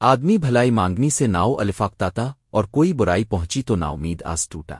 آدمی بھلائی مانگنی سے ناؤ الفاقتاتا اور کوئی برائی پہنچی تو نا امید آس ٹوٹا۔